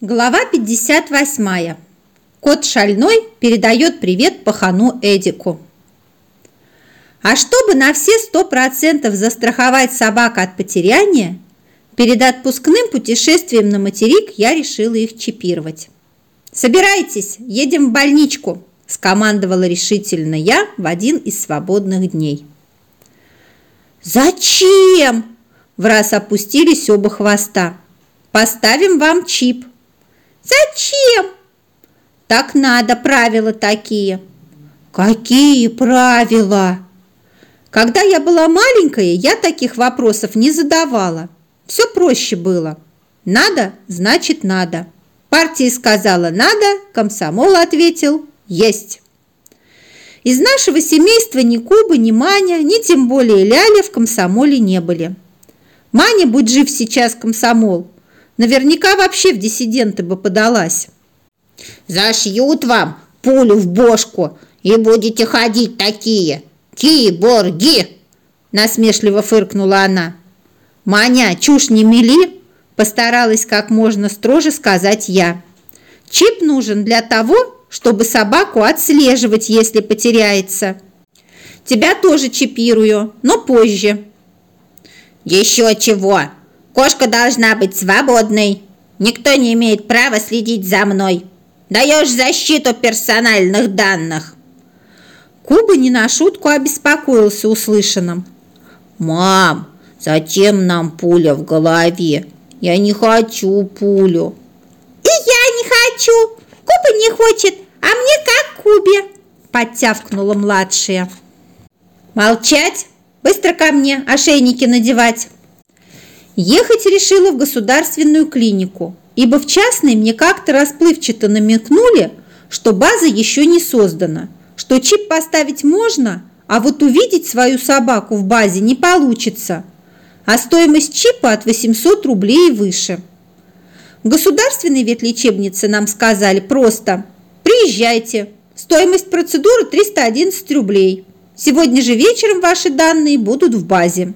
Глава 58. Кот Шальной передает привет пахану Эдику. А чтобы на все сто процентов застраховать собак от потеряния, перед отпускным путешествием на материк я решила их чипировать. «Собирайтесь, едем в больничку», – скомандовала решительно я в один из свободных дней. «Зачем?» – в раз опустились оба хвоста. «Поставим вам чип», Зачем? Так надо, правила такие. Какие правила? Когда я была маленькая, я таких вопросов не задавала. Все проще было. Надо, значит надо. Партия сказала «надо», комсомол ответил «есть». Из нашего семейства ни Куба, ни Маня, ни тем более Ляля в комсомоле не были. Маня, будь жив сейчас комсомол, Наверняка вообще в диссиденты бы подалась. Зашьют вам пулю в бошку и будете ходить такие. Киборги! Насмешливо фыркнула она. Маня, чушь не мели, постаралась как можно строже сказать я. Чип нужен для того, чтобы собаку отслеживать, если потеряется. Тебя тоже чипирую, но позже. Еще чего? Кошка должна быть свободной. Никто не имеет права следить за мной. Даешь защиту персональных данных. Куба не на шутку обеспокоился услышанным. «Мам, зачем нам пуля в голове? Я не хочу пулю». «И я не хочу! Куба не хочет, а мне как Кубе!» Подтявкнула младшая. «Молчать! Быстро ко мне ошейники надевать!» Ехать решила в государственную клинику, ибо в частной мне как-то расплывчато намекнули, что база еще не создана, что чип поставить можно, а вот увидеть свою собаку в базе не получится, а стоимость чипа от 800 рублей и выше. В государственной ветлечебнице нам сказали просто «Приезжайте, стоимость процедуры 311 рублей. Сегодня же вечером ваши данные будут в базе».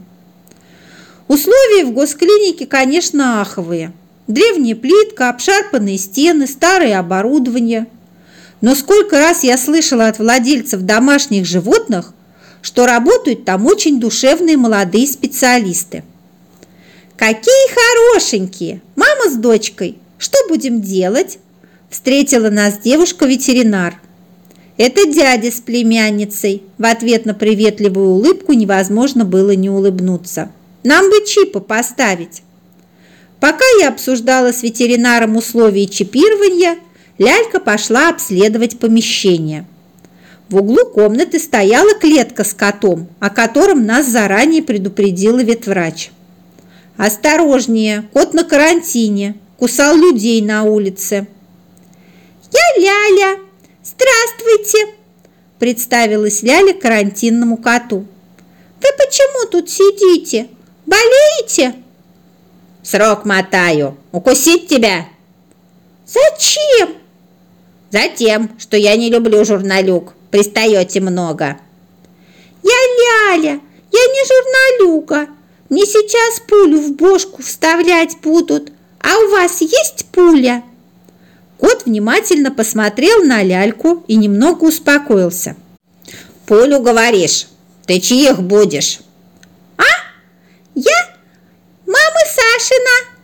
Условия в госклинике, конечно, аховые. Древняя плитка, обшарпанные стены, старое оборудование. Но сколько раз я слышала от владельцев домашних животных, что работают там очень душевные молодые специалисты. «Какие хорошенькие! Мама с дочкой! Что будем делать?» Встретила нас девушка-ветеринар. «Это дядя с племянницей». В ответ на приветливую улыбку невозможно было не улыбнуться. Нам бы чипы поставить. Пока я обсуждала с ветеринаром условия чипирования, Лялька пошла обследовать помещение. В углу комнаты стояла клетка с котом, о котором нас заранее предупредила ветврач. «Осторожнее, кот на карантине, кусал людей на улице». «Я Ляля, здравствуйте!» представилась Ляля карантинному коту. «Вы почему тут сидите? Болеете?» «Срок мотаю. Укусить тебя?» «Зачем?» «Затем, что я не люблю журналюк. Пристаете много». «Я Ляля, я не журналюка. Мне сейчас пулю в бошку вставлять будут. А у вас есть пуля?» Кот внимательно посмотрел на ляльку и немного успокоился. «Пулю, говоришь? Ты чьих будешь?» Я мама Сашина.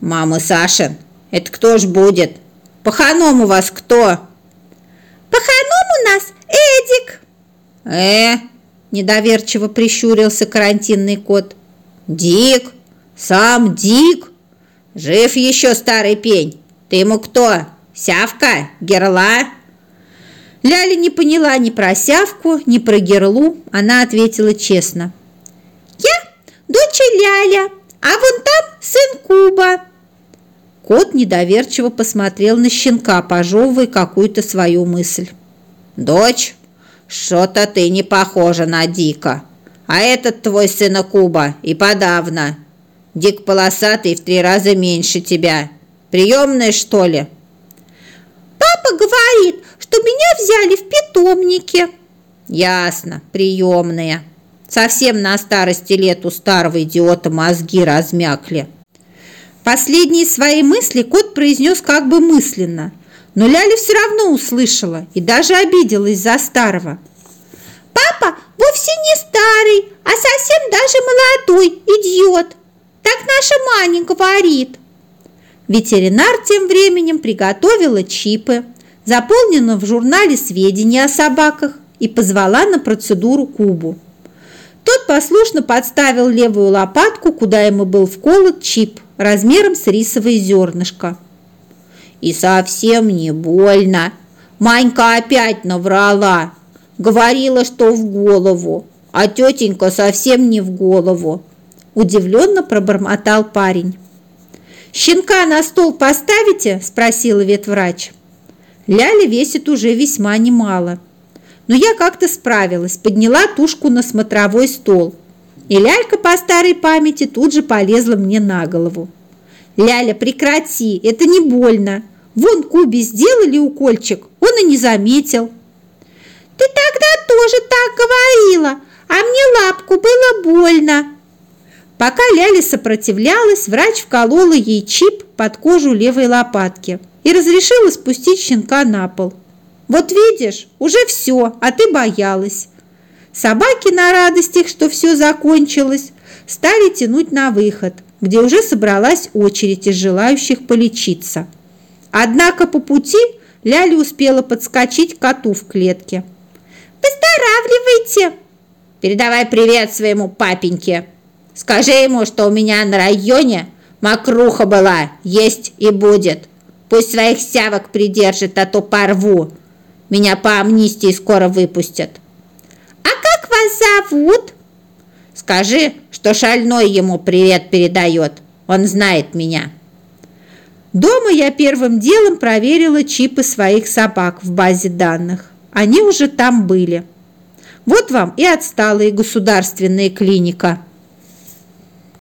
Мама Сашин? Это кто ж будет? Паханом у вас кто? Паханом у нас Эдик. Э, недоверчиво прищурился карантинный кот. Дик? Сам Дик? Жив еще старый пень. Ты ему кто? Сявка? Герла? Ляля не поняла ни про сявку, ни про герлу. Она ответила честно дочь Ляля, а вон там сын Куба». Кот недоверчиво посмотрел на щенка, пожевывая какую-то свою мысль. «Дочь, что-то ты не похожа на Дика. А этот твой сына Куба и подавно. Дик полосатый в три раза меньше тебя. Приемная, что ли?» «Папа говорит, что меня взяли в питомнике». «Ясно, приемная». Совсем на старости лет у старого идиота мозги размякли. Последние свои мысли кот произнес как бы мысленно, но Ляля все равно услышала и даже обиделась за старого. «Папа вовсе не старый, а совсем даже молодой, идиот. Так наша Маня говорит». Ветеринар тем временем приготовила чипы, заполнила в журнале сведения о собаках и позвала на процедуру Кубу. Тот послушно подставил левую лопатку, куда ему был вколот чип размером с рисовое зернышко. «И совсем не больно. Манька опять наврала. Говорила, что в голову, а тетенька совсем не в голову». Удивленно пробормотал парень. «Щенка на стол поставите?» – спросила ветврач. Ляля весит уже весьма немало. Но я как-то справилась, подняла тушку на смотровой стол. И лялька по старой памяти тут же полезла мне на голову. «Ляля, прекрати, это не больно. Вон Кубе сделали укольчик, он и не заметил». «Ты тогда тоже так говорила, а мне лапку было больно». Пока Ляля сопротивлялась, врач вколола ей чип под кожу левой лопатки и разрешила спустить щенка на пол. «Вот видишь, уже все, а ты боялась». Собаки на радостях, что все закончилось, стали тянуть на выход, где уже собралась очередь из желающих полечиться. Однако по пути Ляля успела подскочить к коту в клетке. «Выздоравливайте!» «Передавай привет своему папеньке!» Скажи ему, что у меня на районе мокруха была, есть и будет. Пусть своих сявок придержит, а то порву. Меня по амнистии скоро выпустят. А как вас зовут? Скажи, что шальной ему привет передает. Он знает меня. Дома я первым делом проверила чипы своих собак в базе данных. Они уже там были. Вот вам и отсталая государственная клиника –